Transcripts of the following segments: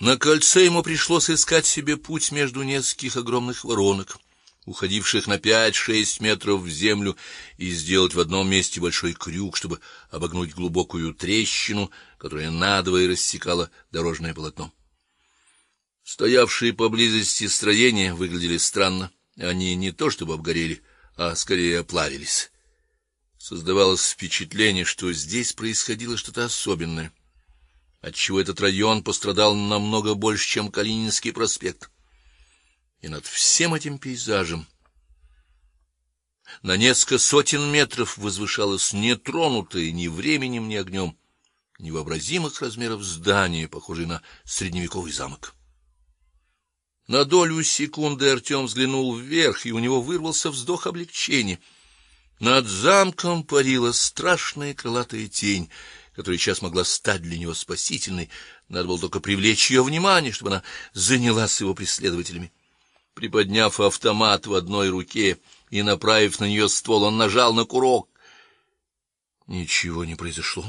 На кольце ему пришлось искать себе путь между нескольких огромных воронок, уходивших на пять-шесть метров в землю, и сделать в одном месте большой крюк, чтобы обогнуть глубокую трещину, которая надвое рассекала дорожное полотно. Стоявшие поблизости строения выглядели странно. Они не то чтобы обгорели, а скорее оплавились. Создавалось впечатление, что здесь происходило что-то особенное отчего этот район пострадал намного больше, чем Калининский проспект. И над всем этим пейзажем на несколько сотен метров возвышалось нетронутое ни временем, ни огнем невообразимых размеров здание, похожее на средневековый замок. На долю секунды Артем взглянул вверх, и у него вырвался вздох облегчения. Над замком парила страшная крылатая тень, которая сейчас могла стать для него спасительной, надо было только привлечь ее внимание, чтобы она занялась его преследователями. Приподняв автомат в одной руке и направив на нее ствол, он нажал на курок. Ничего не произошло.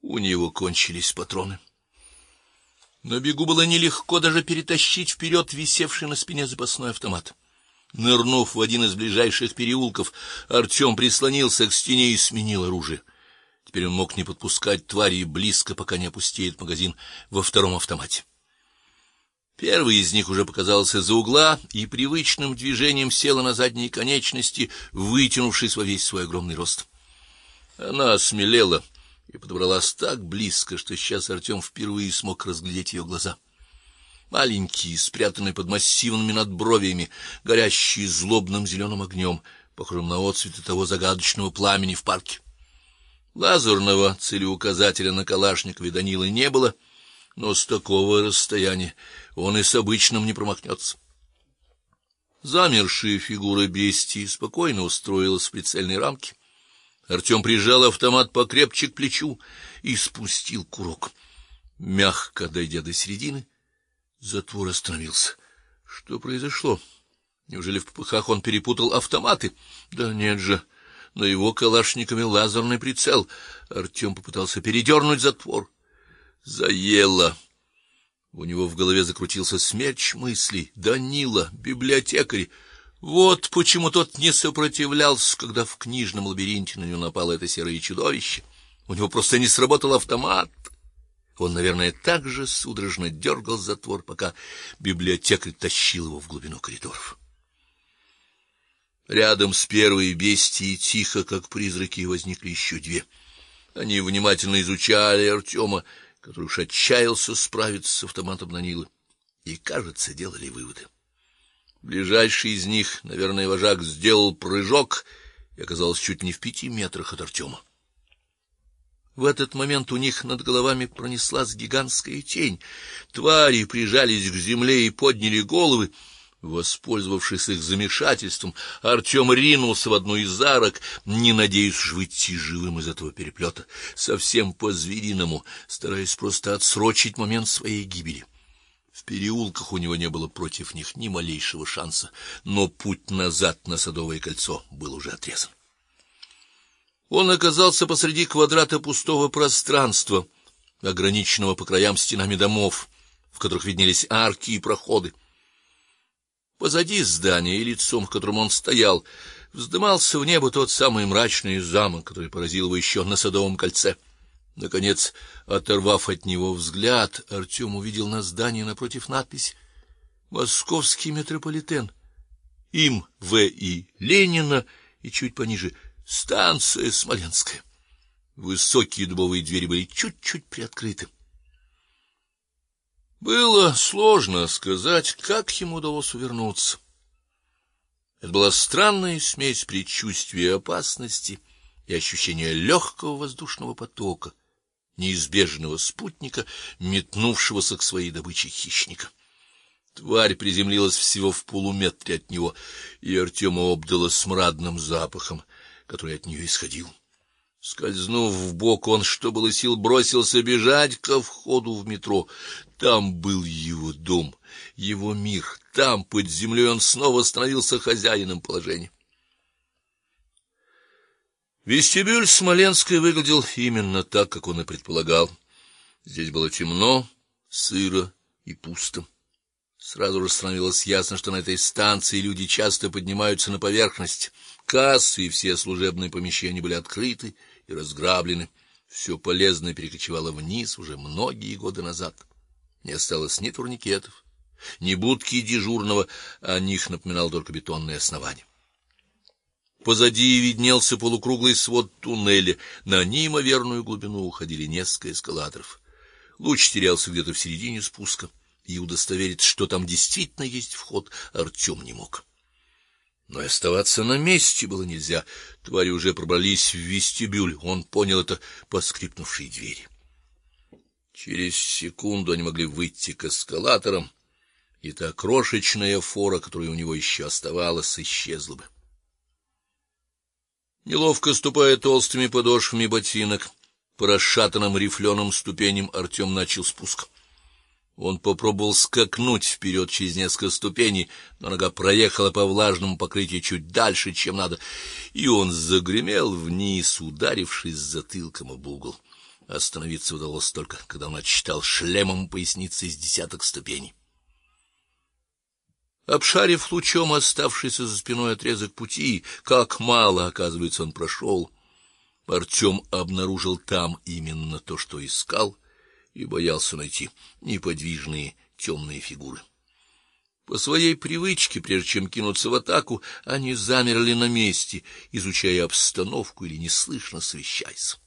У него кончились патроны. На бегу было нелегко даже перетащить вперед висевший на спине запасной автомат. Нырнув в один из ближайших переулков, Артем прислонился к стене и сменил оружие. Теперь он мог не подпускать твари близко, пока не опустеет магазин во втором автомате. Первый из них уже показался из-за угла и привычным движением села на задние конечности, вытянувшись во весь свой огромный рост. Она осмелела и подобралась так близко, что сейчас Артем впервые смог разглядеть ее глаза. Маленькие, спрятанные под массивными надбровьями, горящие злобным зеленым огнем, похожим на отцветы того загадочного пламени в парке. Лазерного целеуказателя на Калашникове Данила не было, но с такого расстояния он и с обычным не промахнется. Замершая фигура бестии спокойно устроилась в прицельной рамке. Артем прижал автомат покрепче к плечу и спустил курок. Мягко дойдя до середины, затвор остановился. Что произошло? Неужели в попыхах он перепутал автоматы? Да нет же но его калашниками лазерный прицел. Артем попытался передернуть затвор. Заело. У него в голове закрутился смерч мыслей. Данила, библиотекарь. Вот почему тот не сопротивлялся, когда в книжном лабиринте на него напало это серое чудовище. У него просто не сработал автомат. Он, наверное, так же судорожно дергал затвор, пока библиотекарь тащил его в глубину коридоров. Рядом с первой бестией тихо, как призраки, возникли еще две. Они внимательно изучали Артема, который уж отчаялся справиться с автоматом Данилы, и, кажется, делали выводы. Ближайший из них, наверное, вожак, сделал прыжок и оказался чуть не в пяти метрах от Артема. В этот момент у них над головами пронеслась гигантская тень. Твари прижались к земле и подняли головы. Воспользовавшись их замешательством, Артем ринулся в одну из арок, не надеясь уж выйти живым из этого переплета, совсем по-звериному, стараясь просто отсрочить момент своей гибели. В переулках у него не было против них ни малейшего шанса, но путь назад на Садовое кольцо был уже отрезан. Он оказался посреди квадрата пустого пространства, ограниченного по краям стенами домов, в которых виднелись арки и проходы. Позади здания и лицом, к которому он стоял, вздымался в небо тот самый мрачный замок, который поразил его еще на Садовом кольце. Наконец, оторвав от него взгляд, Артем увидел на здании напротив надпись Московский метрополитен. Им В. И. Ленина и чуть пониже станция Смоленская. Высокие дубовые двери были чуть-чуть приоткрыты. Было сложно сказать, как ему удалось увернуться. Это была странная смесь предчувствия опасности и ощущения легкого воздушного потока, неизбежного спутника, метнувшегося к своей добыче хищника. Тварь приземлилась всего в полуметре от него, и Артема обдало смрадным запахом, который от нее исходил. Скользнув в бок, он, что было сил, бросился бежать ко входу в метро. Там был его дом, его мир. Там под землей он снова становился хозяином положения. Вестибюль Смоленской выглядел именно так, как он и предполагал. Здесь было темно, сыро и пусто. Сразу же становилось ясно, что на этой станции люди часто поднимаются на поверхность. Кассы и все служебные помещения были открыты и разграблены. Все полезное перекочевало вниз уже многие годы назад. Не осталось ни турникетов, ни будки дежурного, о них напоминал только бетонное основание. Позади виднелся полукруглый свод туннеля, на неимоверную глубину уходили несколько эскалаторов. Луч терялся где-то в середине спуска, и удостовериться, что там действительно есть вход, Артем не мог. Но оставаться на месте было нельзя. Твари уже пробрались в вестибюль. Он понял это по скрипнувшей двери. Через секунду они могли выйти к эскалаторам, и та крошечная фора, которая у него еще оставалась, исчезла бы. Неловко ступая толстыми подошвами ботинок по расшатанным рифленым ступеням, Артем начал спуск. Он попробовал скакнуть вперед через несколько ступеней, но нога проехала по влажному покрытию чуть дальше, чем надо, и он загремел вниз, ударившись затылком об угол. Остановиться удалось только, когда он отсчитал шлемом поясницы из десяток ступеней. Обшарив лучом оставшийся за спиной отрезок пути, как мало, оказывается, он прошел, Артем обнаружил там именно то, что искал — и боялся найти неподвижные темные фигуры. По своей привычке, прежде чем кинуться в атаку, они замерли на месте, изучая обстановку или неслышно совещаясь.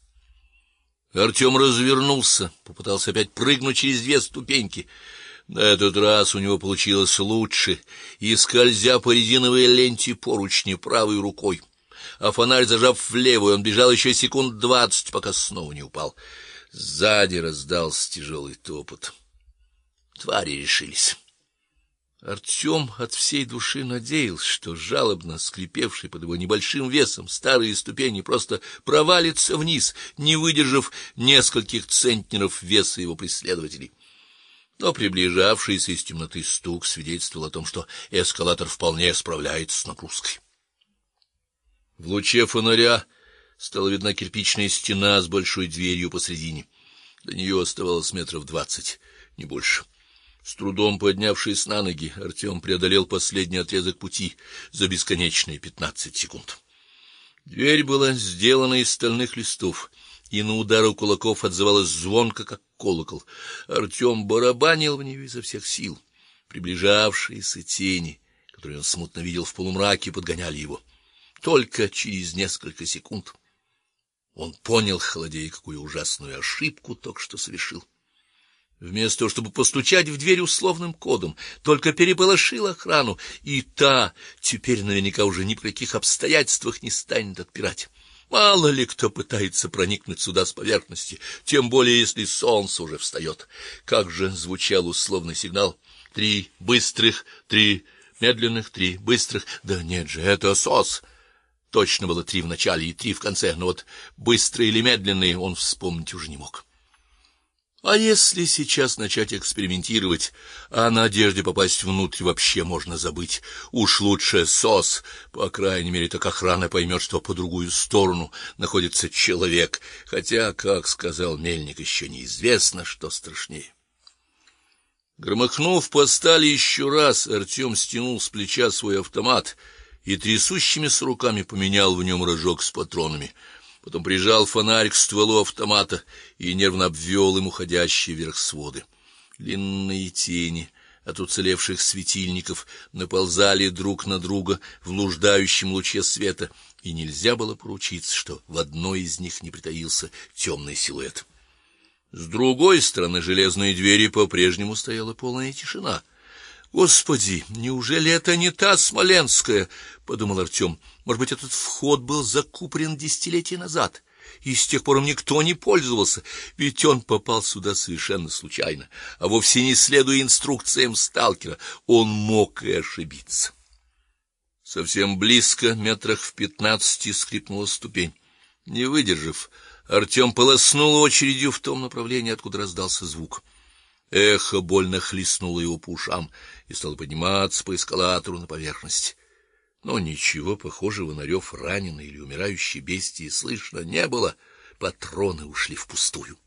Артем развернулся, попытался опять прыгнуть через две ступеньки. На этот раз у него получилось лучше, и скользя по резиновой ленте поручни правой рукой, а фонарь зажав в левую, он бежал еще секунд двадцать, пока снова не упал. Сзади раздался тяжелый топот. Твари решились. Артем от всей души надеялся, что жалобно скрипевший под его небольшим весом старые ступени просто провалятся вниз, не выдержав нескольких центнеров веса его преследователей. Но приближавшийся из темноты стук свидетельствовал о том, что эскалатор вполне справляется с нагрузкой. В луче фонаря стала видна кирпичная стена с большой дверью посредине. До нее оставалось метров двадцать, не больше. С трудом поднявшись на ноги, Артем преодолел последний отрезок пути за бесконечные пятнадцать секунд. Дверь была сделана из стальных листов, и на удары кулаков отзывалась звонко, как колокол. Артем барабанил в нее изо всех сил. Приближавшиеся тени, которые он смутно видел в полумраке, подгоняли его. Только через несколько секунд он понял, холодея, какую ужасную ошибку только что совершил. Вместо того, чтобы постучать в дверь условным кодом, только переполошил охрану, и та теперь наверняка уже ни при каких обстоятельствах не станет отпирать. Мало ли кто пытается проникнуть сюда с поверхности, тем более если солнце уже встает. Как же звучал условный сигнал: три быстрых, три медленных, три быстрых. Да нет же, это СОС. Точно было три в начале и три в конце, но вот быстрые или медленные он вспомнить уже не мог. А если сейчас начать экспериментировать, а на одежде попасть внутрь вообще можно забыть. Уж лучше СОС, по крайней мере, так охрана поймет, что по другую сторону находится человек, хотя, как сказал Мельник, еще неизвестно, что страшнее. Громыхнув по стали еще раз, Артем стянул с плеча свой автомат и трясущимися руками поменял в нем рожок с патронами. Потом прижал фонарь к стволу автомата и нервно обвел им уходящие вверх своды. Длинные тени от уцелевших светильников наползали друг на друга в блуждающем луче света, и нельзя было поручиться, что в одной из них не притаился темный силуэт. С другой стороны железной двери по-прежнему стояла полная тишина. Господи, неужели это не та Смоленская, подумал Артем. Может быть, этот вход был закупорен десятилетия назад, и с тех пор им никто не пользовался, ведь он попал сюда совершенно случайно, а вовсе не следуя инструкциям сталкера. Он мог и ошибиться. Совсем близко, метрах в пятнадцати, скрипнула ступень. Не выдержав, Артем полоснул очередью в том направлении, откуда раздался звук. Эхо больно хлестнуло его по ушам и стало подниматься по эскалатору на поверхность. Но ничего похожего на рев раненой или умирающей бестии слышно не было. Патроны ушли впустую.